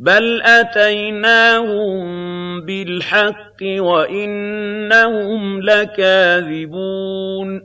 بَلْ أَتَيْنَاهُم بِالْحَقِّ وَإِنَّهُمْ لَكَاذِبُونَ